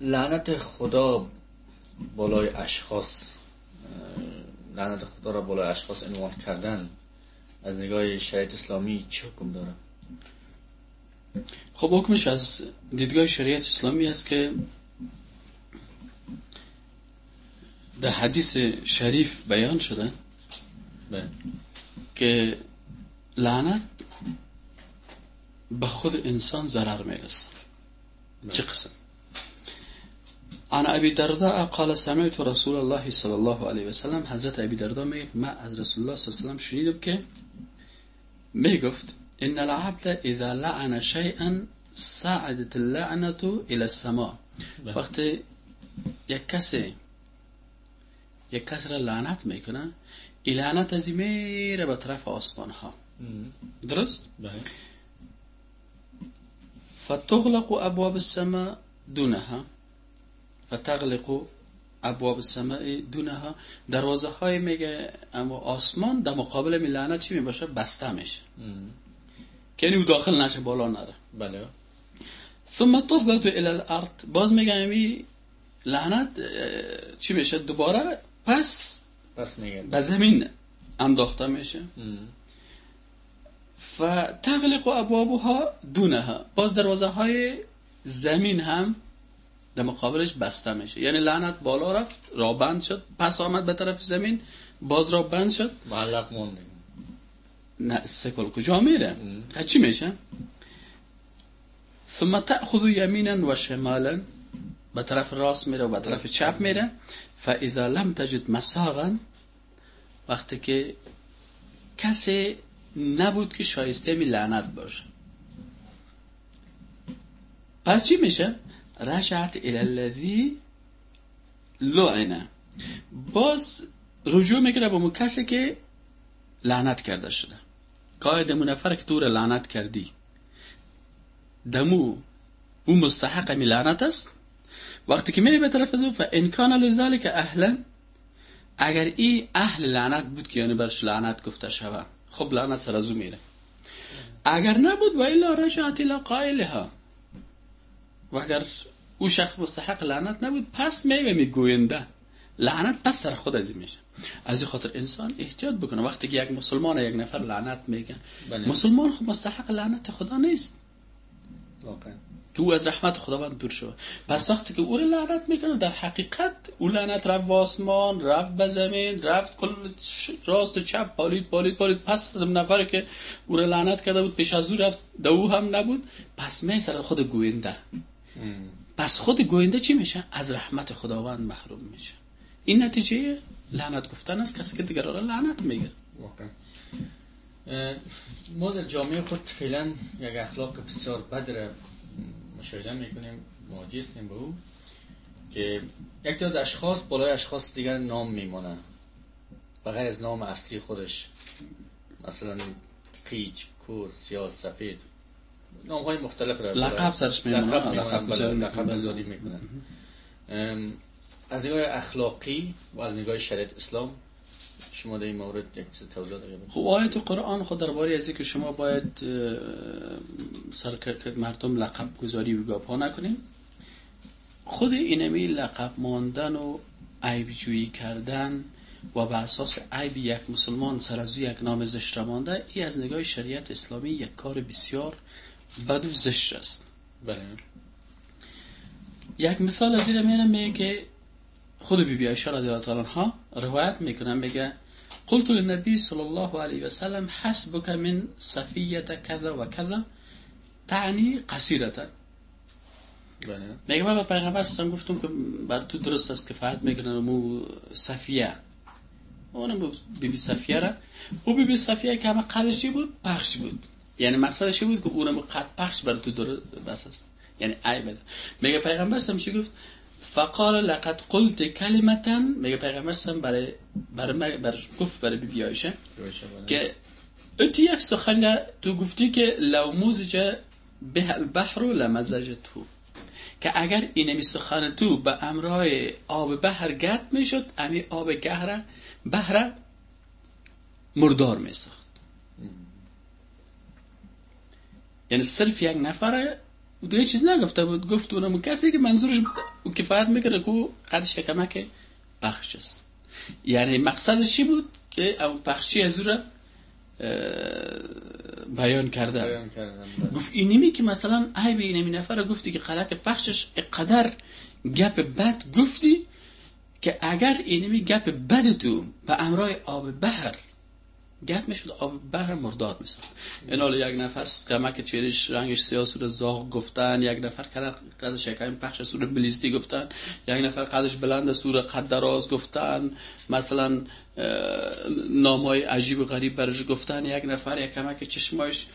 لعنت خدا بالای اشخاص لعنت خدا را بالای اشخاص عنوان کردن از نگاه شریعت اسلامی چه حکم داره خب حکمش از دیدگاه شریعت اسلامی است که در حدیث شریف بیان شده بله. که لعنت به خود انسان ضرر می‌رسه بله. چه قسم عن أبي درداء قال سمعت رسول الله صلی الله علیه و سلم حضرت ابی درداء میگه من از رسول الله صلی الله علیه و سلم شنیدم که میگفت إن العبد إذا لعن شيئا صعدت اللعنة إلى السماء. وقتی یک کسی یک کسی را لعنت میکنه این لعنت از این میره به طرف آسمان ها درست؟ بله. فتغلق أبواب السماء دونها. فتغلق ابواب السماء دونها. دروازه های میگه اما آسمان در مقابل می لعنت چی می باشه بسته میشه. که یعنی او داخل نشه بالا نره. بله. ثم تهبط الى الارض. باز میگه امی لعنت چی میشه؟ دوباره؟ پس پس میگه به زمین انداخته میشه. و تغلق ابوابها دونها. باز دروازه های زمین هم در مقابلش بسته میشه. یعنی لعنت بالا رفت را بند شد پس آمد به طرف زمین باز را بند شد. معلق مونده. نه سکل کجا میره؟ چی میشه؟ ثم تأخذ یمینا و شمالا به طرف راست میره و به طرف چپ میره. فاذا لم تجد مساغا وقتی که کسی نبود که شایسته می لعنت باشه. پس چی میشه؟ رجعت الى الذی لعنه. باز رجوع می‌کنه به کسی که لعنت کرده شده. قاعد دمو نفر که تو را لعنت کردی. دمو او مستحق می لعنت است. وقتی که میری به طرف از او کان لذلك اهلا اگر ای اهل لعنت بود که یعنی برش لعنت گفته شود خب لعنت سر از او میره. اگر نبود و الا رجعت الى قائلها. و اگر او شخص مستحق لعنت نبود پس میوه میگوینده. لعنت پس سر خود از این میشه. از این خاطر انسان احتیاط بکنه. وقتی که یک مسلمان یک نفر لعنت میگه بله. مسلمان خب مستحق لعنت خدا نیست. واقعا. که او از رحمت خداوند دور شود پس وقتی که او را لعنت می‌کنه در حقیقت او لعنت رفت به آسمان رفت به زمین رفت کل راست و چپ بالید بالید بالید پس از نفر که او را لعنت کرده بود پیش از او رفت دو هم نبود پس می سر خود گوینده. پس خود گوینده چی میشه؟ از رحمت خداوند محروم میشه. این نتیجه لعنت گفتن است. کسی که دیگران را لعنت میگه. ما در جامعه خود فعلا یک اخلاق بسیار بد را مشاهده می‌کنیم. مواجه هستیم به او که یک تعداد اشخاص بالای اشخاص دیگر نام میمانن بغیر از نام اصلی خودش. مثلا قیچ کور سیاه سفید. نام های مختلف را لقب سرش میمانه. لقب بله، می‌کنن. از نگاه اخلاقی و از نگاه شریعت اسلام شما در این مورد یک توضیح خب آیت قرآن خود درباره از که شما باید سر مردم لقب گذاری و گاپا نکنیم خود اینمی لقب ماندن و عیب جویی کردن و به اساس عیب یک مسلمان سر از یک نام زشت مانده ای از نگاه شریعت اسلامی یک کار بسیار بد و زشت است. بله. یک مثال از این میرم میگه که خود بی بی عایشه رضی الله تعالی عنها روایت می‌کنن میگه قلت للنبی صلی الله علیه و سلم حسبك من صفیه کذا و کذا تعنی قصیرتا. بله. میگه من به پیغمبر صلی گفتم که بر تو درست است که فهد می‌کنن مو صفیه. اونم بی بی صفیه را. او بی بی صفیه که همه قدش بود پخش بود. یعنی مقصدش این بود که اونم قد پخش بر تو درست بس است. یعنی عیب است میگه پیغمبر صلی چی گفت فقال لقد قلت کلمتا. میگه پیغمبر صلی برای برای برش گفت برای بی عایشه بله. که اتی یک سخن تو گفتی که لو موزج به البحر لمزج تو که اگر اینمی سخن تو به امرای آب بحر گرد می‌شد امی آب گهره بحر مردار میساخت یعنی صرف یک نفر دیگه چیز نگفته بود. گفت اونم کسی که منظورش او کفایت می‌کنه که قد شکمک بخش است. یعنی مقصدش چی بود که او بخشی از او بیان کرده. بله. گفت اینیمی که مثلا ای به اینمی نفر گفتی که قلق بخشش اقدر گپ بد گفتی که اگر اینمی گپ بد تو به امرای آب بحر گپ می‌شد آب بحر مرداد مثلا این حال یک نفر کمک چیرش رنگش سیاه سور زاغ گفتن یک نفر قد شکایم پخش سور بلیستی گفتن یک نفر قدش بلند سور قد دراز گفتن مثلا نامای عجیب و غریب برش گفتن یک نفر یک کمک چشمایش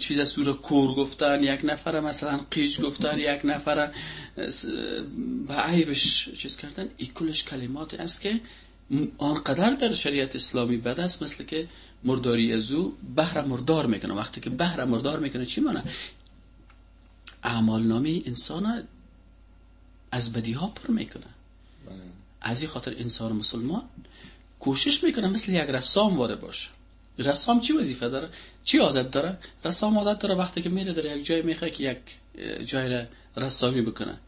چیز سور کور گفتن یک نفر مثلا قیج گفتن یک نفر به عیبش چیز کردن. ای کلش کلمات است که آنقدر در شریعت اسلامی بد است مثل که مرداری از او بهر مردار می‌کنه. وقتی که بهر مردار می‌کنه چی مانه اعمال نامی انسان از بدی ها پر می‌کنه. بله. از این خاطر انسان مسلمان کوشش می‌کنه مثل یک رسام واده باشه. رسام چی وظیفه داره؟ چی عادت داره؟ رسام عادت داره وقتی که میره در یک جای می‌خواه که یک جای را رسامی بکنه.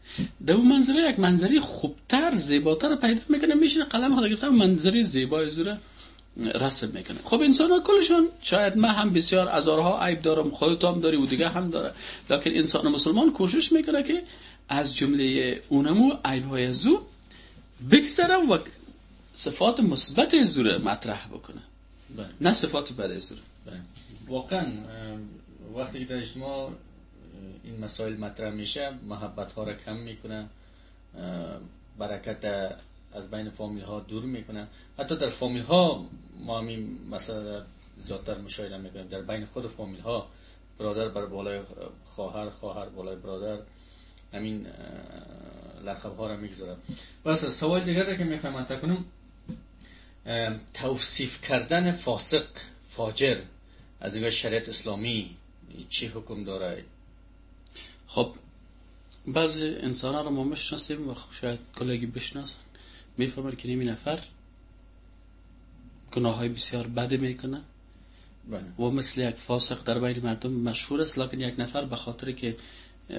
در اون منظره یک منظری خوبتر زیباتر پیدا می‌کنه میشینه قلم خود گرفته منظری زیبای زوره رسم می‌کنه. خب انسان ها کلشون شاید من هم بسیار ازارها عیب دارم خودت هم داری و دیگه هم داره. لکن انسان مسلمان کوشش می‌کنه که از جمله اونمو عیب های زو بگذره و صفات مثبت زوره مطرح بکنه. بله. نه صفات بد زوره. بله. واقعا وقتی که در اجتماع این مسائل مطرح میشه محبت ها را کم می‌کنه برکت از بین فامیل ها دور می‌کنه. حتی در فامیل ها ما همین مثلا زیادتر مشاهده می‌کنیم. در بین خود فامیل ها برادر بر بالای خواهر خواهر بالای برادر همین لقب ها را می‌گذارم. بس سوال دیگر که می‌خوایم مطرح کنم توصیف کردن فاسق فاجر از دیگه شریعت اسلامی چی حکم داره خب بعضی انسان ها رو ما می‌شناسیم و شاید کلگی بشناسن. می‌فهمن که نیمی نفر گناه های بسیار بده می‌کنه بله. و مثل یک فاسق در بین مردم مشهور است لکن یک نفر به خاطر که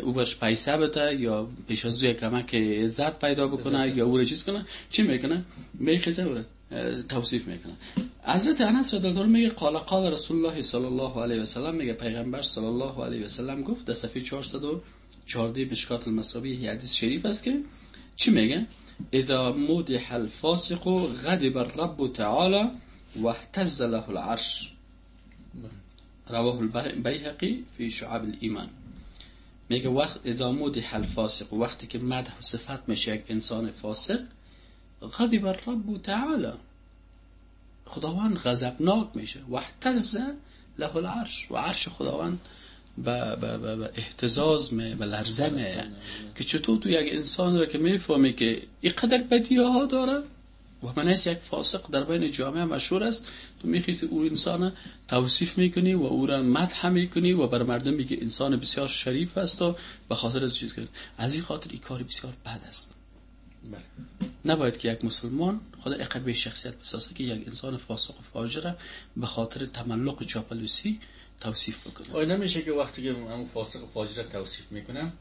او برش پیسه بده یا پیش از او کمک عزت پیدا بکنه یا او چیز کنه چی می‌کنه؟ میخیزه او توصیف می‌کنه. حضرت انس رضی الله میگه قال قال رسول الله صلی الله علیه و سلم میگه پیغمبر صلی الله علیه و سلم گفت در صفحه 414 مشکات المصابیح حدیث شریف است که چی میگه؟ اذا مدح الفاسق غضب الرب تعالى واهتز له العرش. رواه البيهقي في شعب الايمان میگه وقت اذا مدح الفاسق وقتی که مدح و صفت میشه یک انسان فاسق غضب الرب تعالی خداوند غضبناک میشه. و احتز له العرش. و عرش خداوند به به احتزاز می به لرزه که چطور تو یک انسان رو که می‌فهمی که اینقدر بدیه ها داره و من یک فاسق در بین جامعه مشهور است تو میخیزی او انسان توصیف می‌کنی و او را مدح می‌کنی و بر مردم میگه انسان بسیار شریف است و به خاطر از چیز کنی از این خاطر این کاری بسیار بد است. بله. نباید که یک مسلمان خدا اقبه شخصیت بسازه که یک انسان فاسق و فاجره به خاطر تملق چاپلوسی توصیف بکنه. آیا نمیشه که وقتی که امو فاسق و فاجره توصیف می‌کنم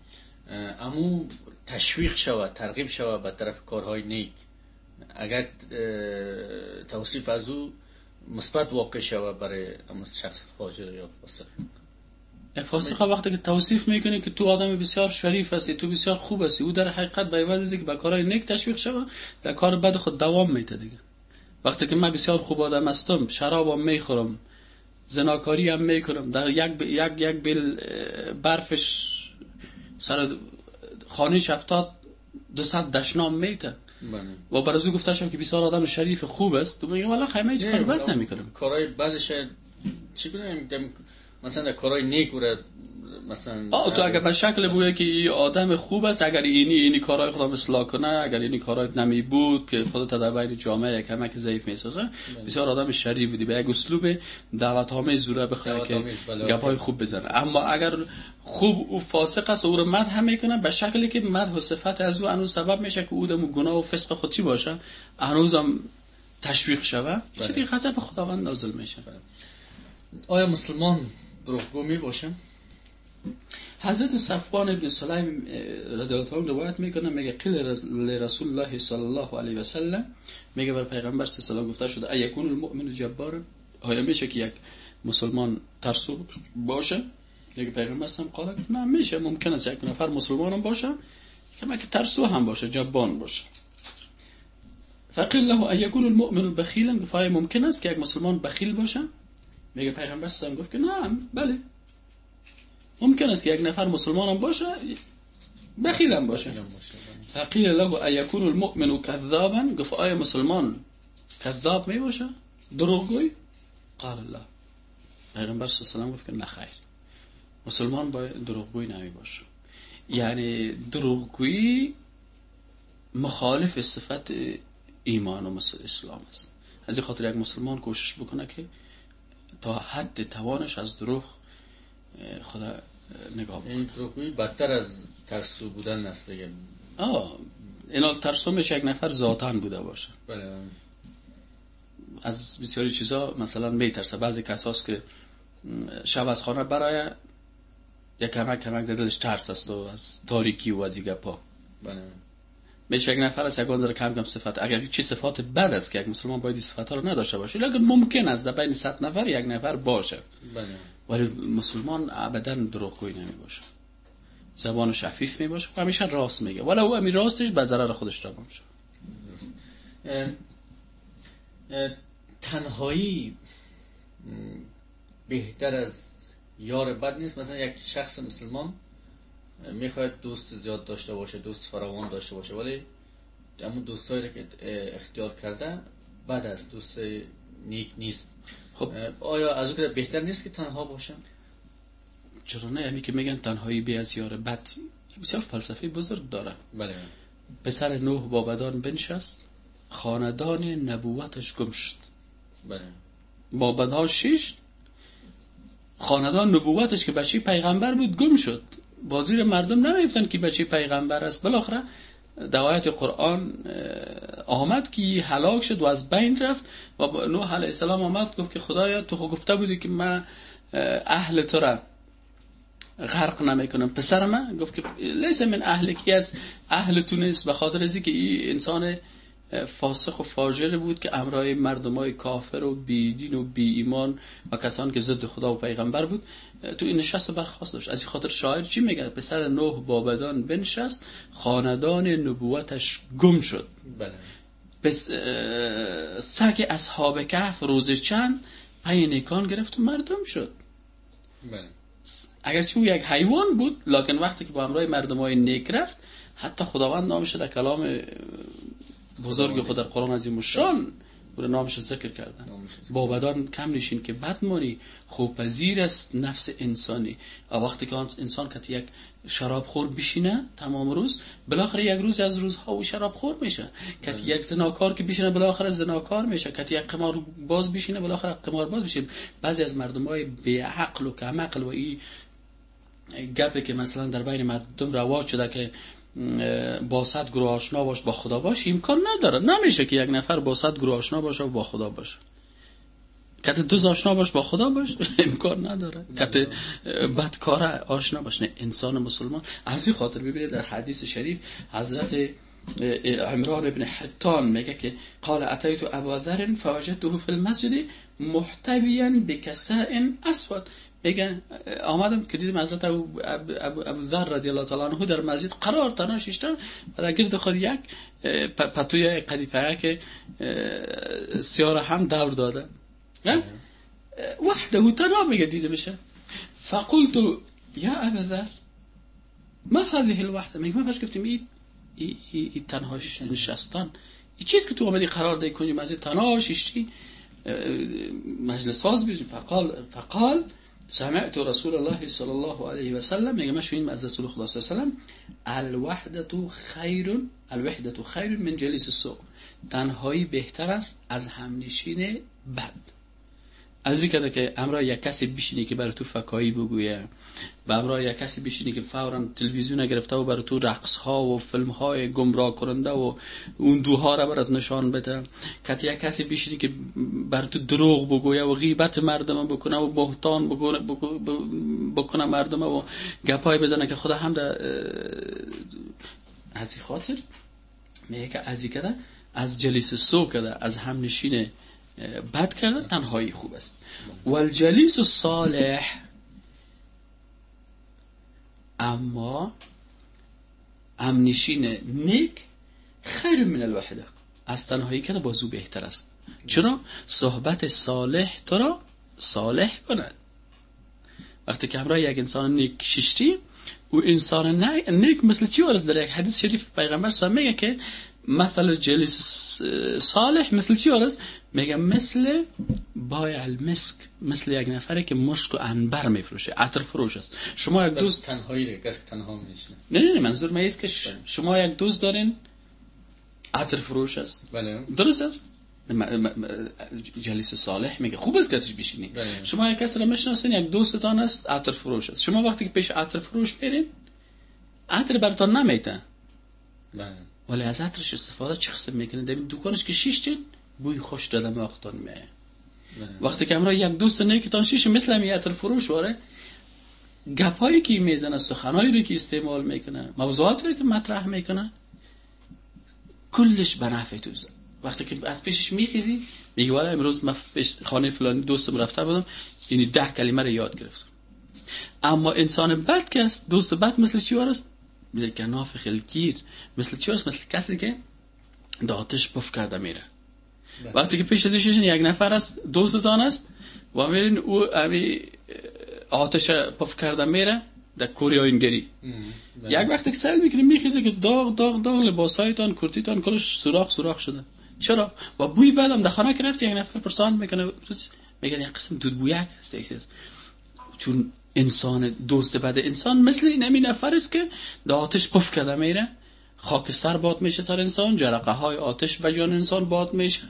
امو تشویق شود ترغیب شود به طرف کارهای نیک. اگر توصیف از او مثبت واقع شود برای امو شخص فاجر یا فاسق. فاسق وقتی که توصیف می‌کنه که تو آدم بسیار شریف هستی تو بسیار خوب هستی او در حقیقت به عوض که به کارهای نیک تشویق شود در کار بد خود دوام میده دیگه. وقتی که من بسیار خوب آدم هستم شرابم می‌خورم زناکاری هم می‌کنم در یک یک یک بل برفش سر خانه دو ساعت دشنام میته بله. و برای گفته شم که بسیار آدم شریف خوب است. تو میگه والا خیمه هیچ کار بد نمی‌کنم. کارهای بدش چی مثلا در کارهای نیک مثلا آه تو اگر به شکل بوده که این آدم خوب است اگر اینی اینی کارهای خدا اصلاح کنه اگر اینی کارهای نمی بود که خودت در بین جامعه یک کمک ضعیف می‌سازه بله. بسیار آدم شریف بودی. به یک اسلوب دعوت های زوره بخواه که بله. گپای خوب بزنه. اما اگر خوب و فاسق است و او رو مدح می‌کنه به شکلی که مدح و صفت از او انو سبب میشه که او دم گناه و فسق خود چی باشه؟ هنوزم تشویق شوه. چه دیگه غضب خداوند نازل میشه. آیا مسلمان دروغگو می باشه حضرت صفوان ابن سلیم رضی الله عنه روایت می‌کنه میگه قیل رسول الله صلی الله علیه و سلم. میگه بر پیغمبر صلی الله گفته شده ایکون المؤمن جبار؟ آیا میشه که یک مسلمان ترسو باشه؟ یک پیغمبر هم قال نه میشه ممکن است یک نفر مسلمان هم باشه که که ترسو هم باشه جبان باشه. فقیل له ایکون المؤمن بخیلا گفت ممکن است که یک مسلمان بخیل باشه؟ میگه پیغمبر صلی گفت که نه بله. ممکن است که یک نفر مسلمان هم باشه. بخیل هم باشه فقیل له ایکون المؤمن کذابا گفت آیا مسلمان کذاب می باشه دروغگوی؟ قال الله پیغمبر صلی الله گفت که نه خیر. مسلمان باید دروغگوی نمی باشه یعنی دروغگویی مخالف صفت ایمان و اسلام است. از این خاطر یک مسلمان کوشش بکنه که تا حد توانش از دروغ خدا نگاه بکنه. این دروغگویی بدتر از ترسو بودن است دیگه. آه اینا ترسو میشه یک نفر ذاتن بوده باشه. بله. از بسیاری چیزا مثلا میترسه. بعضی کساست که شب از خانه برای یک کمک کمک دلش ترس است و از تاریکی و از گپا بله. میشه یک نفر از یک ذره کم کم صفت. اگر چی صفات بد است که یک مسلمان باید صفات ها رو نداشته باشه لیکن ممکن است در بین 100 نفر یک نفر باشه. بله. ولی مسلمان ابدا دروغگوی نمی باشه. زبان شفیف می باشه. و همیشه راست میگه. ولی او امی راستش به ضرر خودش روان اه، اه، تنهایی بهتر از یار بد نیست. مثلا یک شخص مسلمان می‌خواید دوست زیاد داشته باشه دوست فراوان داشته باشه ولی اما دوستایی که اختیار کرده بد است دوست نیک نیست. خب. آیا از او که بهتر نیست که تنها باشه چرا نه؟ همین که میگن تنهایی بی از یار بد بسیار فلسفه بزرگ داره. بله. پسر نوح با بدان بنشست خاندان نبوتش گم شد. بله. با بدها شش خاندان نبوتش که بچه پیغمبر بود گم شد. بازیر مردم نمیفتن که بچه پیغمبر است. بالاخره دوایت قرآن آمد که هلاک شد و از بین رفت و نوح علیه السلام آمد گفت که خدایا تو خود گفته بودی که من اه، اهل تو را غرق نمی‌کنم. پسر من گفت که لیس من اهل کی از اهل تو نیست. به خاطر از که این انسان فاسق و فاجر بود که امرای مردم های کافر و بیدین و بی ایمان و کسان که ضد خدا و پیغمبر بود تو این نشست برخواست داشت. از این خاطر شاعر چی میگه؟ پسر نوح بابدان بنشست خاندان نبوتش گم شد. بله. پس سگ اصحاب کهف روز چند پی نیکان گرفت و مردم شد. بله. اگرچه او یک حیوان بود لکن وقتی که با همراه مردم های نیک رفت حتی خداوند نامش در کلام بزرگ خود در قرآن عظیم و شان را نامش ذکر کردن. نامش با بدان کم نشین که بدمانی خوب پذیر است نفس انسانی. و وقتی که انسان که یک شراب خور بشینه تمام روز بالاخره یک روز از روزها او شراب خور میشه. که یک زناکار که بشینه بالاخره زناکار میشه. که یک قمار باز بشینه بالاخره قمار باز بشه بعضی از مردم های بی عقل و کم عقل و این گپی که مثلا در بین مردم رواج شده که با صد گروه آشنا باش با خدا باش امکان نداره. نمیشه که یک نفر با صد گروه آشنا باشه و با خدا باشه. کت دوز آشنا باش با خدا باش. امکان نداره. کت بدکار آشنا باش. نه انسان مسلمان. از این خاطر ببینید در حدیث شریف حضرت عمران ابن حتان میگه که قال اتیت ابا ذر فوجدته فی المسجد محتویا بکساء اسود. میگه آمدم که دیدم حضرت ابو, ابو, ابو, ابو ذر رضی الله تعالی عنه در مسجد قرار تنها شیشتن و در گرد خود یک پتوی قدیفه که اه، سیاه هم دور داده؟ وحده تنها میگه دیده میشه فقلت یا ابا ذر ما هذه الوحده؟ میگه ما پس گفتیم این ای, ای, ای تنها نشستن این چیز که تو آمدی قرار دی کنی مسجد؟ تنها شیشتی مجلس ساز بیشی فقال فقال سمعت رسول الله صلى الله عليه وسلم يا جماعة شوين از رسول صلى الله عليه وسلم؟ الوحدة خير الوحدة خير من جلس السوء تنهایی بهتر است از همنشین بد. از این کرده که امرا یک کسی بشینی که برای تو فکایی بگویه و امرا یک کسی بشینی که فورا تلویزیون گرفته و برای تو رقص ها و فیلم های گمراه کننده و اون دوها را برات نشان بده. که یک کسی بشینی که برای تو دروغ بگویه و غیبت مردم بکنه و بهتان بکنه, بکنه مردم و گپای بزنه که خدا هم در از خاطر؟ میگه که از کرده از جلیس سو کرده از هم نشین بد کرده تنهایی خوب است. و الجلیس صالح اما امنشین نیک خیر من الوحده. از تنهایی کنه بازو بهتر است. چرا؟ صحبت صالح تو را صالح کند. وقتی که همراه یک انسان نیک ششتی و انسان نیک مثل چی ورز در یک حدیث شریف پیغمبر صلی میگه که مثل جلیس صالح. مثل چی ورز میگه مثل بای المسک مثل یک نفره که مشک و انبر میفروشه عطر فروش است. شما یک دوست تنهایی کس تنها میشه نه نه منظور من است که بله. شما یک دوست دارین عطر فروش است. بله. درست است؟ جلیس صالح میگه خوب است کتش بشینی. بله. شما یک کس را می‌شناسین یک دوستتان است عطر فروش است. شما وقتی که پیش عطر فروش میرین عطر براتون نمیته بله. ولی از عطرش استفاده چه قسم می‌کنه؟ در دکانش که شیش بوی خوش دادم وقتان می وقتی که امرا یک دوست نیکتان شیش مثل همی عطر فروش واره گپایی که می‌زنه سخنایی رو که استعمال می‌کنه موضوعات رو که مطرح می‌کنه کلش به نفع توست وقتی که از پیشش میخیزی میگه والا امروز من خانه فلانی دوستم رفته بودم یعنی ده کلمه رو یاد گرفتم. اما انسان بد کس دوست بد مثل چی وارست مثل کناف خلکیر مثل چی مثل کسی که داتش پف کرده میره. بله. وقتی که پیش ازش یک نفر است دوستتان است و میرین او امی آتش پف کرده میره در کوری آینگری بله. یک وقتی که سل می‌کنی میخیزه که داغ داغ داغ لباسایتان کرتیتان کلش سوراخ سوراخ شده. چرا؟ و بوی بعدم در خانه که رفت یک نفر پرسان می‌کنه میگن یک قسم دود بویک هست چون انسان دوست بد انسان. مثل این امی نفر است که در آتش پف کرده میره. خاکستر باد میشه سر انسان جرقه های آتش به جان انسان باد میشه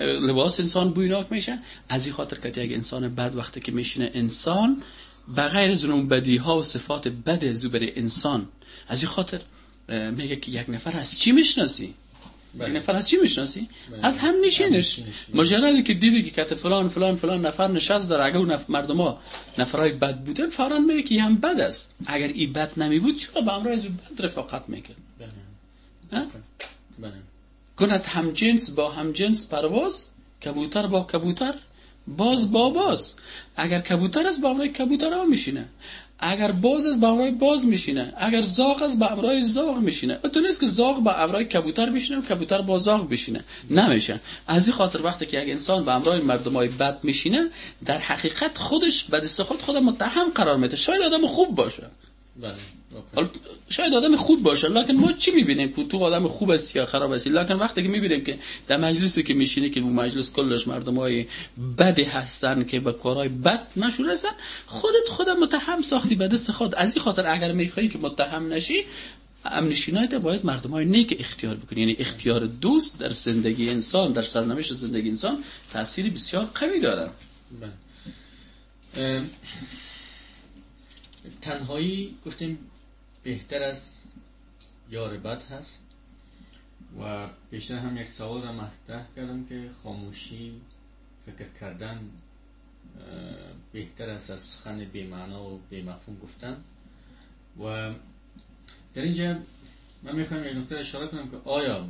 لباس انسان بویناک میشه. از این خاطر که یک انسان بد وقتی که میشینه انسان بغیر از اون بدی ها و صفات بد زوبر انسان. از این خاطر میگه که یک نفر از چی می‌شناسی؟ نفر از چی می‌شناسی؟ بله. از هم نشینش مجردی که دیدی که کت فلان فلان فلان نفر نشست در اگر نفر مردم ها نفرهای بد بودن فورا میگه که هم بد است. اگر ای بد نمی بود چرا به امرای بد رفاقت می‌کرد؟ بله. بله. کند هم جنس با هم جنس پرواز کبوتر با کبوتر باز با باز. اگر کبوتر است با امرای کبوتر ها میشینه. اگر باز با امرای باز میشینه. اگر زاغ با امرای زاغ میشینه. تو نیست که زاغ با امرای کبوتر بشینه و کبوتر با زاغ بشینه. نمیشه. از این خاطر وقتی که یک انسان با امرای مردمای بد میشینه در حقیقت خودش به دست خود خود متهم قرار میده. شاید آدم خوب باشه. بله. شاید آدم خوب باشه لکن ما چی می‌بینیم؟ که تو آدم خوب است یا خراب است لکن وقتی که می‌بینیم که در مجلسی که میشینه که مجلس کلش مردم های بدی هستن که به کارهای بد مشهور هستن خودت خودم متهم ساختی به دست خود. از این خاطر اگر میخوایی که متهم نشی امنشینایت باید مردم های نیک اختیار بکنی. یعنی اختیار دوست در زندگی انسان در سرنوشت زندگی انسان تأثیری بسیار قوی داره. بله. تنهایی گفتیم بهتر از یار بد هست. و بیشتر هم یک سوال را مطرح کردم که خاموشی فکر کردن بهتر است از سخن بیمعنا و بیمفهوم گفتن. و در اینجا من می‌خوایم یک نکته اشاره کنم که آیا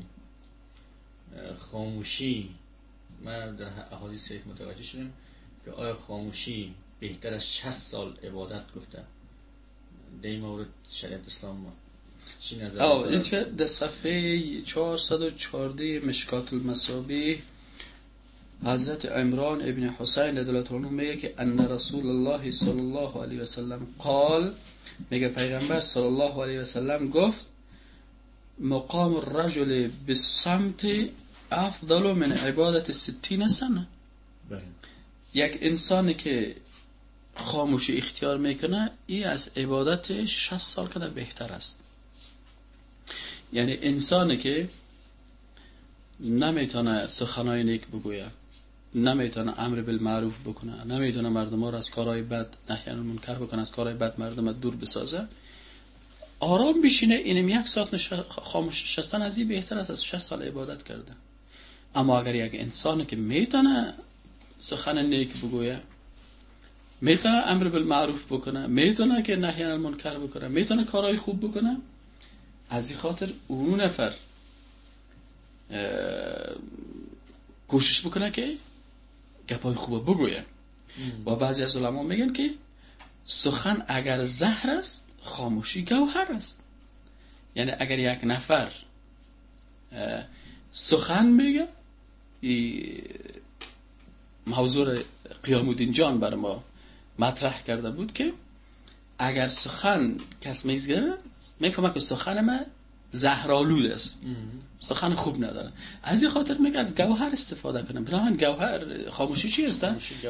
خاموشی من در احادیث متوجه شدیم که آیا خاموشی بهتر از 60 سال عبادت گفته؟ در این مورد شریعت اسلام چی نظر آه اینجا در صفحه 414 مشکات المصابی حضرت عمران ابن حسین رضی الله میگه که ان رسول الله صلی الله علیه وسلم قال میگه پیغمبر صلی الله علیه وسلم گفت مقام الرجل بالصمت افضل من عبادت ستین سنه بله. یک انسانی که خاموشی اختیار می‌کنه این از عبادت 60 سال کده بهتر است یعنی انسانی که نمی‌تونه سخنای نیک بگویه نمی‌تونه امر بالمعروف بکنه نمی‌تونه مردم ها رو از کارهای بد نهی عن المنکر بکنه از کارهای بد مردم دور بسازه آرام بشینه اینم یک ساعت. خاموش نشستن از این بهتر است از 6 سال عبادت کرده اما اگر یک انسانی که می‌تونه سخن نیک بگویه می‌تونه امر بالمعروف بکنه می‌تونه که نهی عن المنکر بکنه می‌تونه کارهای خوب بکنه. از این خاطر اون نفر کوشش بکنه که گپای خوب بگویه. و بعضی از علما میگن که سخن اگر زهر است خاموشی گوهر است. یعنی اگر یک نفر سخن میگه موضوع قیام الدین جان بر ما مطرح کرده بود که اگر سخن کس میگه می‌فهمه که سخن ما زهرالود است. سخن خوب نداره. از این خاطر میگه از گوهر استفاده کنم. بنابراین گوهر خاموشی چی است؟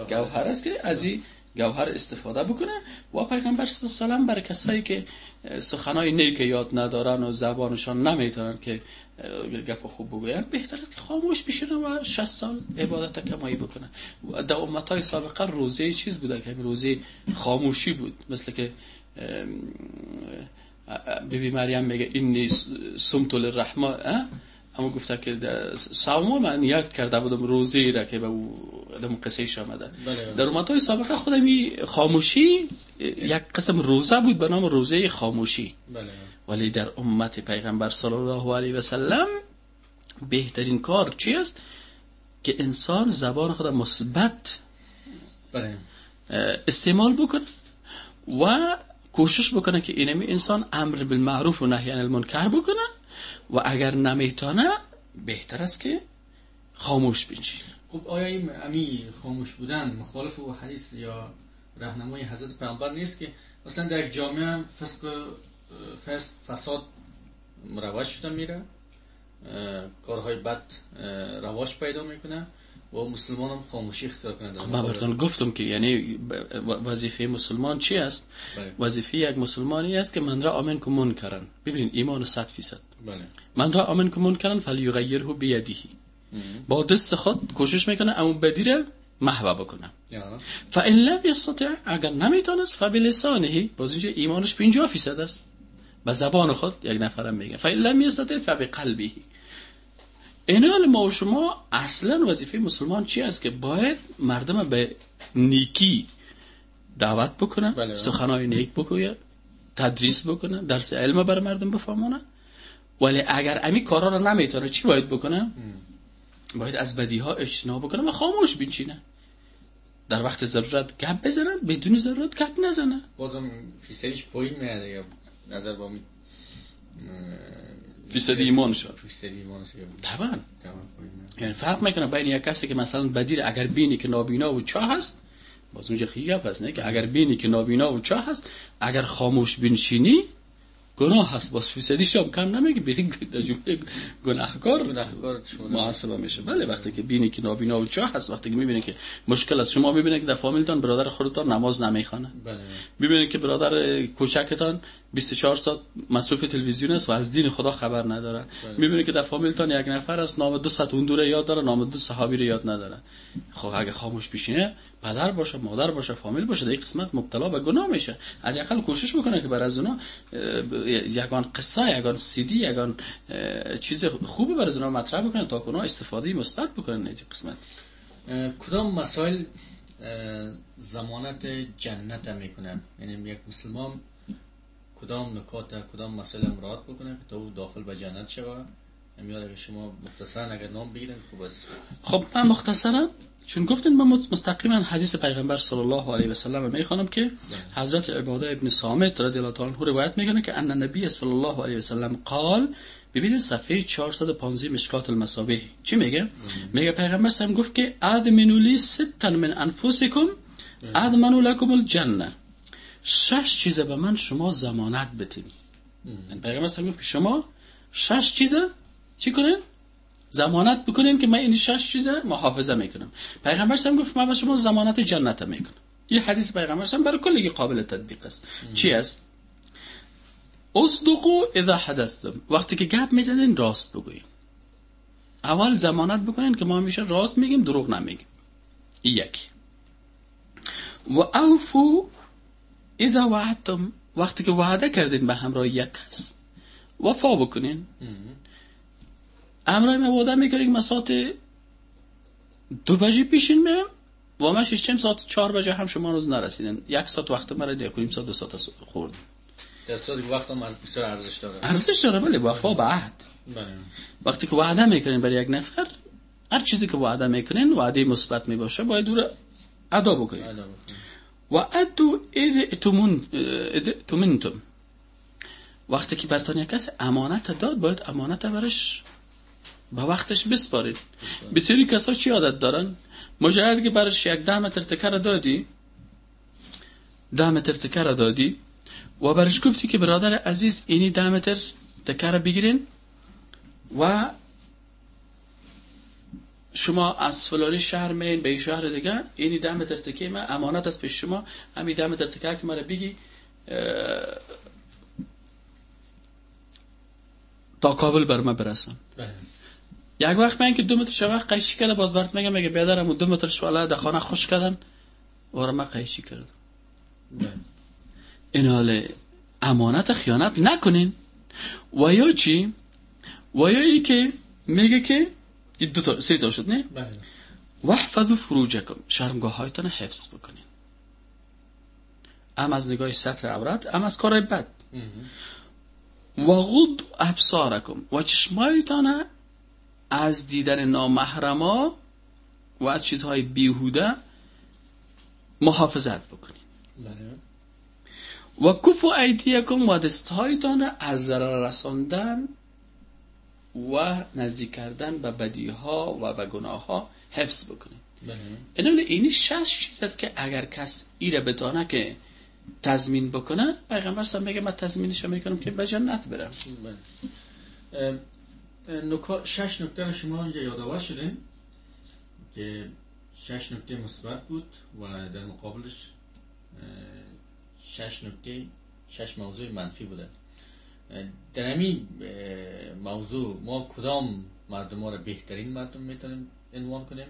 گوهر. است که از این گوهر استفاده بکنه و پیغمبر صلی الله برای کسایی که سخنای نیک یاد ندارن و زبانشان نمی‌تونن که گپ خوب بگوین. بهتر است که خاموش بشینن و 60 سال عبادت کمایی بکنن در امت سابقه روزه چیز بوده که روزه خاموشی بود مثل که بیبی مریم میگه این سمت للرحمن اما گفته که سوم من نیت کرده بودم روزی را که به او قصه آمده. بله، بله. در امت سابقه خودمی خاموشی یک قسم روزه بود به نام روزه خاموشی. بله. ولی در امت پیغمبر صلی الله علیه و سلم بهترین کار چی است؟ که انسان زبان خود مثبت استعمال بکنه و کوشش بکنه که اینمی انسان امر بالمعروف و نهی عن المنکر بکنه و اگر نمی‌تونه بهتر است که خاموش بنشین خب آیا این امی خاموش بودن مخالف و حدیث یا راهنمای حضرت پیامبر نیست که مثلا در جامعه فسق فساد رواج شده میره. کارهای بد رواج پیدا می‌کنه و مسلمان هم خاموشی اختیار کنند خب من براتون گفتم که یعنی وظیفه مسلمان چی است؟ بله. وظیفه یک مسلمانی است که من را آمن که منکرن ببینید ایمان 100 فیصد. بله. من را آمن که منکرن فلیغیره بیدیه با دست خود کوشش می‌کنه اون بدی را محو بکنه. فان لم یستطع اگر نمی‌تونست فبلسانه باز اینجا ایمانش 50 فیصد است. به زبان خود یک نفرم میگه. فان لم یستطع فبقلبه. اینال ما و شما اصلا وظیفه مسلمان چی است که باید مردم به نیکی دعوت بکنه بله. سخنهای نیک بکنه تدریس بکنه درس علم بر مردم بفهمونه ولی اگر امی کارا رو نمی‌تونه چی باید بکنه؟ باید از بدی ها اجتناب بکنه و خاموش بینچینه در وقت ضرورت گپ بزنه بدون ضرورت گپ نزنه. بازم فیصدیش پایین میاد نظر با فیصد ایمانش فیصد ایمانش طبعا یعنی فرق می‌کنه بین یک کسی که مثلا بدیر اگر بینی که نابینا و چاه هست باز اونجا خیلی پس نه؟ که اگر بینی که نابینا و چاه هست اگر خاموش بنشینی گناه هست باز فیصدیش هم کم نمیگه به جمله گناهکار محاسبه میشه. بله وقتی که بینی که نابینا و چاه هست وقتی که می‌بینی که مشکل است شما می‌بینید که در فامیلتان برادر خودتان نماز نمی‌خوانه. بله. می‌بینید که برادر کوچکتان 24 ساعت مصروف تلویزیون است و از دین خدا خبر نداره. بله. می‌بینید که در فامیلتان یک نفر است نام دو ست اون دوره یاد داره نام دو صحابی رو یاد نداره. خب اگه خاموش بشینه پدر باشه مادر باشه فامیل باشه در این قسمت مبتلا به گناه میشه. حداقل کوشش بکنه که بر از اونا یگان قصه یگان سیدی یگان چیز خوبی بر از اونا مطرح بکنه تا اونا استفاده مثبت بکنن در قسمت. کدام مسائل زمانت جنت می‌کنه؟ یعنی یک مسلمان کدام نکات کدام مسئله مراد بکنه که تو داخل به جنت شوه میاد اگه شما مختصرا اگر نام بگیرن خوب است. خب من مختصرا چون گفتین من مستقیما حدیث پیغمبر صلی الله علیه و سلم می‌خوانم که حضرت عباده ابن صامت رضی الله تعالی عنه روایت می‌کنه که ان نبی صلی الله علیه و سلم قال ببینید صفحه 415 مشکات المصابیح. چی میگه؟ میگه پیغمبر سلام گفت که ادمنوا لی ستا من انفسکم ادمنوا لكم الجنه شش چیزه به من شما ضمانت بدین. پیغمبر سلام گفت شما شش چیزه چی کنین؟ زمانت بکنین که من این شش چیزه محافظه می‌کنم. پیغمبر هم گفت من به شما زمانت جنت می‌کنم. این حدیث پیغمبر هم برای کلی قابل تطبیق است. چی است؟ اصدقو اذا حدثتم. وقتی که گپ می‌زنین راست بگوییم. اول زمانت بکنین که ما همیشه راست میگیم دروغ نمیگیم. یک. و اوفو اذا وعدتم. وقتی که وعده کردین به همراه یک کس وفا بکنین. امرای ما وعده می‌کنیم ما ساعت دو بجه پیشین میم و ما چیم ساعت چهار بجه هم شما روز نرسیدن یک ساعت وقت مرا دیگه کنیم ساعت دو ساعت خورد در که وقت هم بسیار ارزش داره. ارزش داره ولی وفا به عهد بله. وقتی که وعده می‌کنین برای یک نفر هر چیزی که وعده می‌کنین وعده مثبت می‌باشه باید دور ادا بکنین. و ادو اذ اتمنتم. وقتی که برتان یک کس امانت داد باید امانت برش به وقتش بسپارید. بسیاری کسا چی عادت دارن؟ مجرد که برش یک ده متر تکه را دادی ده متر تکه را دادی و برش گفتی که برادر عزیز اینی ده متر تکه را بگیرین و شما از فلانی شهر مین به شهر دیگه اینی ده متر تکه من امانت است پیش شما همین ده متر تکه که مرا بگی تا کابل بر من برسن بله. یک وقت من که دو متر شوه قیچی کرده باز برات میگم میگه بیادرم و دو متر شواله در خانه خوش کردن و ما قیچی کردم. بله. این حال امانت خیانت نکنین. و یا چی؟ و یا ای که میگه که دو تا سه تا شد نه؟ بله. وحفظوا فروجکم. شرمگاه هایتان حفظ بکنین. ام از نگاه سطر عورت ام از کارهای بد. و غض ابصارکم. و چشمایتان از دیدن نامحرما و از چیزهای بیهوده محافظت بکنین بله. و کف ایدیکم و دستهایتان را از ضرر رساندن و نزدیک کردن به بدیها و به گناه ها حفظ بکنید بله. این اینی شش چیز است که اگر کس ایره بتانه که تضمین بکنه پیغمبر صلی میگه من تضمینش می‌کنم که به جنت برم. بله. نکا- شش نکته رو شما اینجا یادآور شدین که شش نکته مثبت بود و در مقابلش شش نکته شش موضوع منفی بودن. در همین موضوع ما کدام مردم ها را بهترین مردم می‌تونیم عنوان کنیم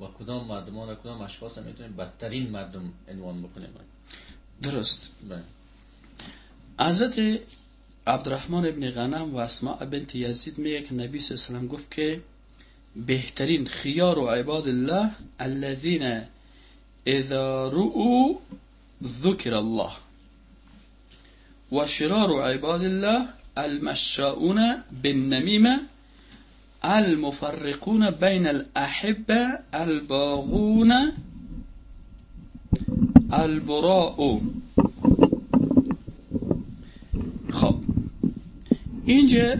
و کدام مردم ها را کدام اشخاص را می‌تونیم بدترین مردم عنوان بکنیم؟ درست. بله. حضرت عبدالرحمن ابن غنم و اسماء بنت یزید میگه که نبی صلی الله علیه وسلم گفت که بهترین خیار و عباد الله الذين اذا رؤوا ذکر الله و شرار عباد الله المشاؤون بالنميمة المفرقون بين الأحبة الباغون البراء اینجا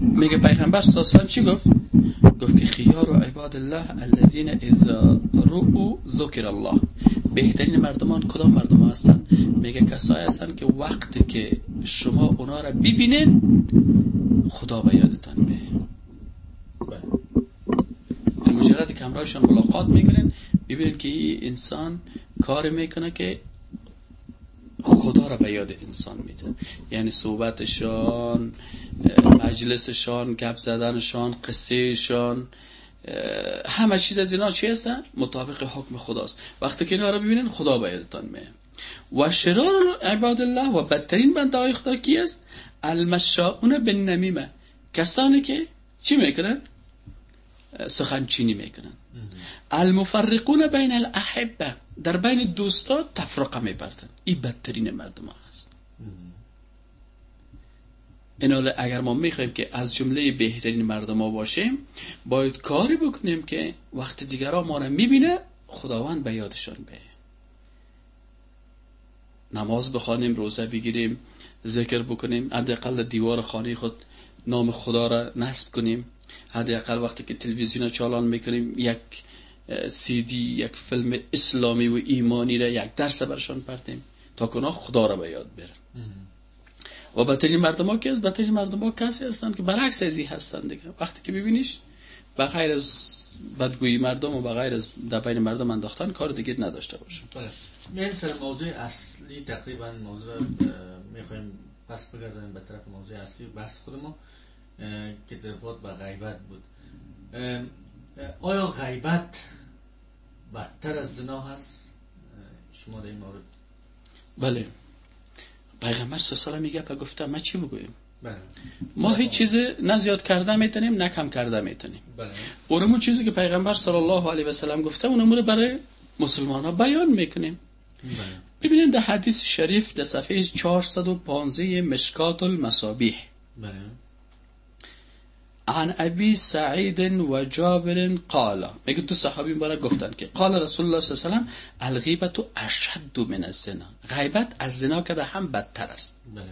میگه پیغمبر صلی چی گفت؟ گفت که خیار و عباد الله الذين اذا رؤوا ذکر الله. بهترین مردمان کدام مردم هستن؟ میگه کسایی هستن که وقتی که شما اونا را ببینین خدا به یادتان بیه بله. مجرد که همراهشان ملاقات می‌کنین ببینین که این انسان کار می‌کنه که خدا را به یاد انسان میده. یعنی صحبتشان مجلسشان گپ زدنشان قصهشان همه چیز از اینا چی هستن؟ مطابق حکم خداست. وقتی که اینا را ببینین خدا به یادتان میه و شرار عباد الله و بدترین بنده های خدا کی است المشاؤون بالنمیمه. کسانی که چی می‌کنن؟ سخنچینی می‌کنن. المفرقون بین الاحبه. در بین دوستا تفرقه میبردن. این بدترین مردم هست. این اگر ما می‌خوایم که از جمله بهترین مردم ها باشیم باید کاری بکنیم که وقت دیگران ما رو می‌بینه خداوند به یادشان بیه نماز بخوانیم روزه بگیریم ذکر بکنیم حداقل دیوار خانه خود نام خدا را نصب کنیم. حداقل وقتی که تلویزیون چالان می‌کنیم یک سی دی یک فیلم اسلامی و ایمانی را یک درس برشان پرتیم تا اونا خدا را به یاد برن و بدترین مردم ها که بدترین مردم ها کسی هستن که برعکس ازی هستن دیگه. وقتی که ببینیش به غیر از بدگویی مردم و به غیر از در بین مردم انداختن کار دیگه نداشته باشن. بله. من سر موضوع اصلی تقریبا. موضوع می‌خوایم پس بگردیم به طرف موضوع اصلی. بحث اه، که تلفات و غیبت بود. آیا غیبت بدتر از زنا هست؟ شما در این مورد بله. پیغمبر صلی الله میگه پا گفته ما چی بگویم؟ بله. ما هیچ چیز نه زیاد کرده می‌تونیم نه کم کرده می‌تونیم. بله. اونمون چیزی که پیغمبر صلی الله علیه و سلم گفته اونمون رو برای مسلمان ها بیان می‌کنیم. بله. ببینید در حدیث شریف در صفحه 415 مشکات المصابیح. بله. عن ابی سعید و جابر قال میگه دو صحابی مبارک گفتن که قال رسول الله صلی الله علیه و الغیبت اشد من الزنا. غیبت از زنا که هم بدتر است. بله.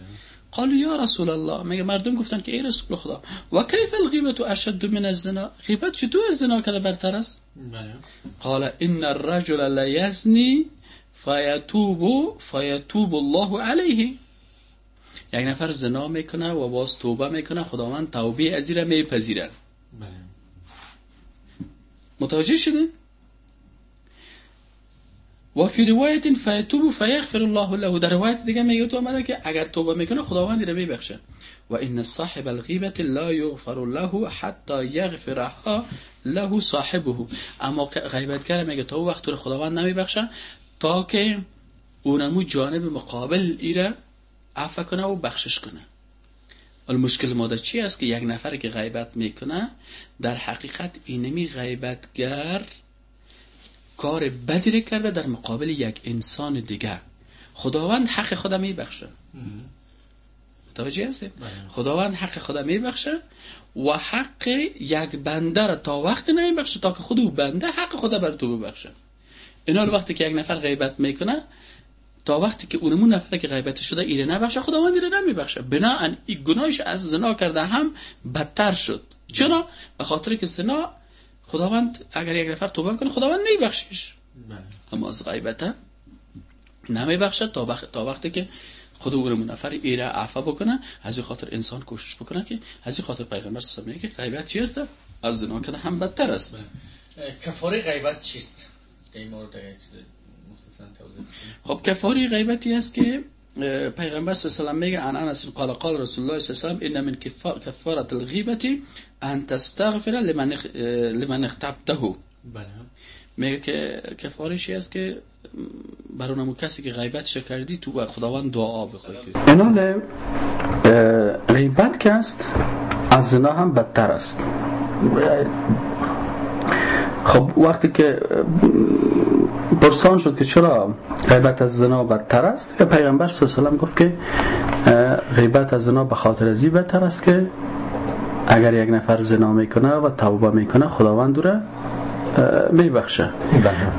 قالوا یا رسول الله میگه مردم گفتن که ای رسول خدا و کیف الغیبت اشد من الزنا؟ غیبت چطور از زنا که برتر است؟ بله. قال ان الرجل لیزنی فیتوب فیتوب الله علیه. یک نفر زنا می‌کنه و باز توبه می‌کنه. خداوند توبه از را میپذیره بله. متوجه شدین و فی روایت فیتوب فیغفر الله له. در روایت دیگه میگه تو آمده که اگر توبه می‌کنه خداوند را میبخشه. و ان صاحب الغیبت لا یغفر له حتی یغفرها له صاحبه. اما که غیبتگر میگه تا او وقت خداوند نمیبخشه تا که اونمو جانب مقابل ایره عفو کنه و بخشش کنه. ولی مشکل ما در چی است که یک نفر که غیبت می‌کنه در حقیقت اینمی غیبتگر کار بدی رو کرده در مقابل یک انسان دیگر. خداوند حق خدا میبخشه متوجه هستی؟ خداوند حق خدا میبخشه و حق یک بنده را تا وقت نمیبخشه تا که خود او بنده حق خدا بر تو ببخشه. اینا رو وقتی که یک نفر غیبت می‌کنه تا وقتی که اونمون نفر که غیبت شده ایره نبخشه خداوند ایره نمیبخشه. بناهن این گناهش از زنا کرده هم بدتر شد. چرا؟ به خاطر که زنا خداوند اگر یک نفر توبه کنه خداوند میبخشش بله. اما از غیبت نمیبخشه تا وقت تا وقتی که خود اونمون نفر ایره عفو بکنه از این خاطر انسان کوشش بکنه که از این خاطر پیغمبر صلی الله که غیبت چی است؟ از زنا کرده هم بدتر است. اه، کفاره غیبت چیست؟ در مورد خب کفاری غیبتی است که پیغمبر صلی الله علیه و آله میگه عن انس قال قال رسول الله صلی الله علیه و آله ان من کفا- کفاره الغیبت ان تستغفر لمن لمن اغتبته بله. میگه که کفارشی است که بر اونمو کسی که غیبتش کردی تو به خداوند دعا بخوای که اینال غیبت که است از زنا هم بدتر است. خب وقتی که پرسان شد که چرا غیبت از زنا بدتر است؟ که پیغمبر صلی الله علیه گفت که غیبت از زنا به خاطر ازی بدتر است که اگر یک نفر زنا می‌کنه و توبه می‌کنه خداوند او را اه، میبخشه.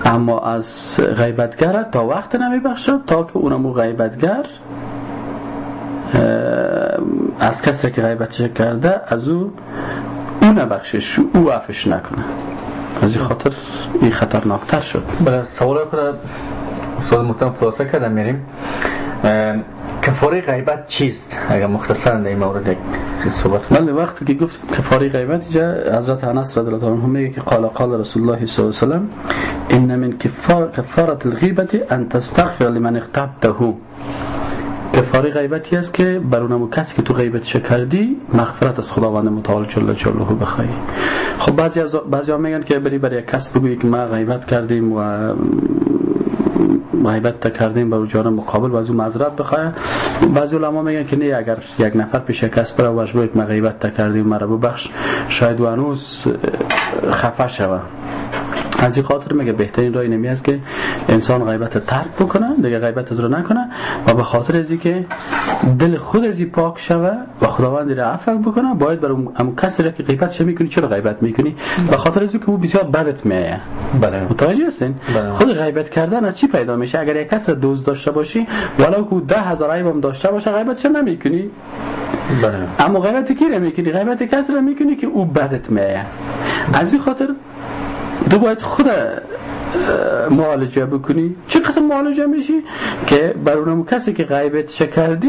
اما از غیبتگر تا وقت نمیبخشه تا که اونمو غیبتگر از کسی که غیبتش کرده از او او نبخشش او عفش نکنه. از این خاطر این خطرناکتر شد. بله سوال خود استاد محترم خلاصه کردم. میریم اه، کفاره غیبت چیست؟ اگر مختصرا در این مورد یک صحبت کنیم. بله وقتی که گفت کفاره غیبت اینجا حضرت انس رضی الله عنه میگه که قال قال رسول الله صلی الله علیه و سلم ان من کفار کفاره الغیبت ان تستغفر لمن اغتبته کفاره غیبتی است که بر اونم کسی که تو غیبتش کردی مغفرت از خداوند متعال جل جلاله بخوای. خب بعضی از بعضی ها میگن که بری برای یک کس بگویی که ما غیبت کردیم و غیبت کردیم به جان مقابل و از اون معذرت بخواه. بعضی علما میگن که نه اگر یک نفر پیش کس بره و بگه ما غیبت تا کردیم مرا ببخش. شاید و هنوز خفه شوه. از این خاطر میگه. بهترین راه نمی است که انسان غیبت ترک بکنه دیگه غیبت از رو نکنه و به خاطر از که دل خود از این پاک شوه و خداوند را عفو بکنه باید بر اون کسی را که غیبتش می‌کنی چرا غیبت می‌کنی؟ به خاطر از که او بسیار بدت میایه بله. متوجه هستین؟ بله. خود غیبت کردن از چی پیدا میشه؟ اگر یک کس را دوست داشته باشی ولو که هزار عیب هم داشته باشه غیبتش نمی‌کنی؟ بله. اما غیبت کی را می‌کنی؟ غیبت کسی را می‌کنی که او بدت میایه از این خاطر تو باید خود معالجه بکنی. چه قسم معالجه میشی؟ که بر اونم کسی که غیبت کردی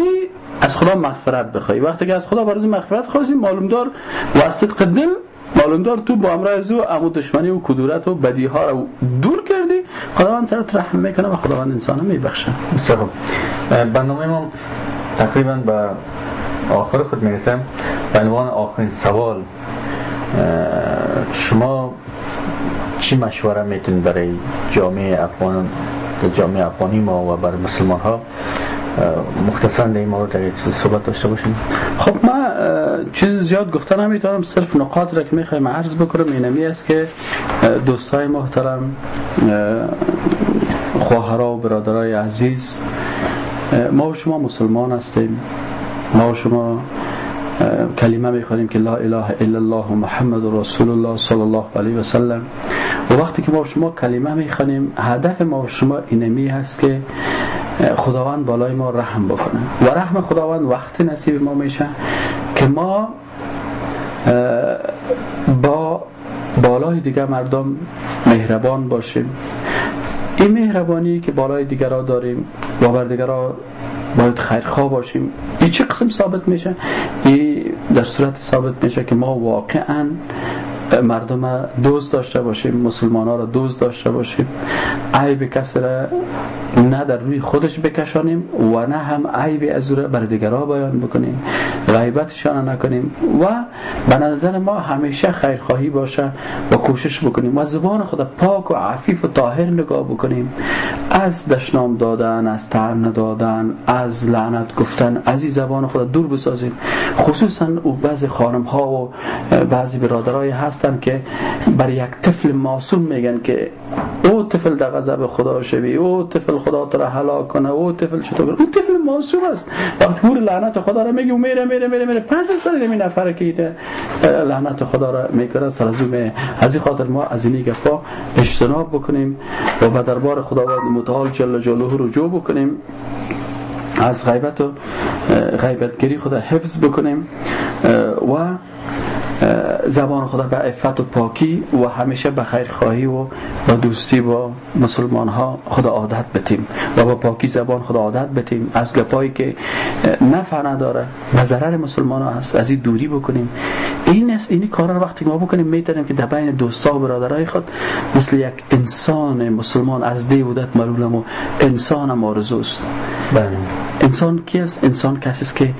از خدا مغفرت بخوای. وقتی که از خدا برای مغفرت خواستی معلوم دار و از صدق دل معلوم دار تو با امراض و امو دشمنی و کدورت و بدی ها رو دور کردی. خداوند سرت رحم می‌کنه و خداوند انسان میبخشه. اه، برنامه ما تقریبا به آخر خود می‌رسم به عنوان آخرین سوال شما چی مشوره می‌تونید برای جامعه افغان جامعه افغانی ما و برای مسلمان ها مختصر در این مورد اگه چیز صحبت داشته باشیم. خب ما چیز زیاد گفتن نمی‌تونم صرف نقاط را که می‌خوایم عرض بکنم اینمی است که دوستای محترم خواهرها و برادرای عزیز ما و شما مسلمان هستیم. ما و شما کلمه می‌خوانیم که لا اله الا الله و محمد رسول الله صلی الله علیه و سلم. و وقتی که ما شما کلمه می‌خوانیم هدف ما شما اینمی هست که خداوند بالای ما رحم بکنه. و رحم خداوند وقتی نصیب ما میشه که ما با بالای دیگر مردم مهربان باشیم. این مهربانی که بالای دیگرها داریم و بر دیگرها باید خیرخواه باشیم. این چه قسم ثابت میشه؟ این در صورت ثابت میشه که ما واقعا مردم دوست داشته باشیم مسلمان ها را دوست داشته باشیم. عیب کسی را نه در روی خودش بکشانیم و نه هم عیب از را بر دیگرها بیان بکنیم. غیبتشان نکنیم. و به نظر ما همیشه خیرخواهی باشه و کوشش بکنیم. و زبان خود پاک و عفیف و طاهر نگاه بکنیم. از دشنام دادن از تعن دادن از لعنت گفتن از این زبان خود دور بسازیم. خصوصا او بعضی خانم ها و بعضی برادرای هستن که بر یک طفل معصوم میگن که او طفل در غضب خدا شوی او طفل خدا تو را هلاک کنه او طفل چطور او طفل معصوم است. وقتی پور لعنت خدا را میگه میره میره میره میره. پس از سر این نفر که لعنت خدا را می‌کنه سر از از این خاطر ما از این گفا اجتناب بکنیم و به دربار خداوند متعال جل جلاله رجوع بکنیم. از غیبت و غیبتگیری خدا حفظ بکنیم. و زبان خدا به عفت و پاکی و همیشه به خیرخواهی و با دوستی با مسلمان ها خدا عادت بتیم و با پاکی زبان خدا عادت بتیم. از گپایی که نفع نداره به ضرر مسلمان ها هست. از این دوری بکنیم. این است اینی کارا رو وقتی ما بکنیم می‌تونیم که در بین دوستا و برادرای خود مثل یک انسان مسلمان از دی بودت مرولم و انسان هم آرزوست. بله. انسان کی است؟ انسان کسی است که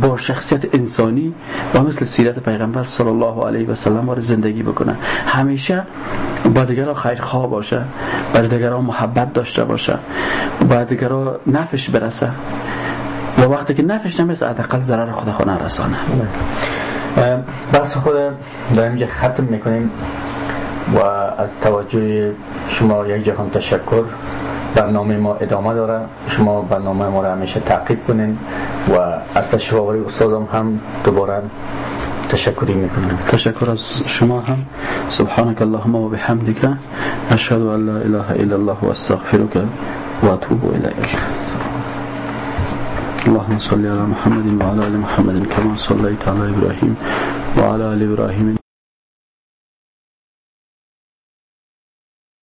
با شخصیت انسانی و مثل سیرت پیغمبر صلی الله علیه و سلم زندگی بکنه همیشه با دیگران خیرخواه باشه با دیگران محبت داشته باشه با دیگران نفش برسه. و وقتی که نفش نمی‌رسه حداقل ضرر خود خود نرسانه. بس خود در اینجا ختم می‌کنیم و از توجه شما یک جهان تشکر برنامه ما ادامه داره. شما برنامه ما را همیشه تعقیب کنین و از تشکر استادم هم دوباره تشکری می‌کنم. تشکر از شما هم. سبحانك اللهم و بحمدك اشهد ان لا اله الا الله و استغفرك و اتوب الیک. اللهم صل على محمد وعلى ال محمد كما صليت على ابراهيم وعلى ال ابراهيم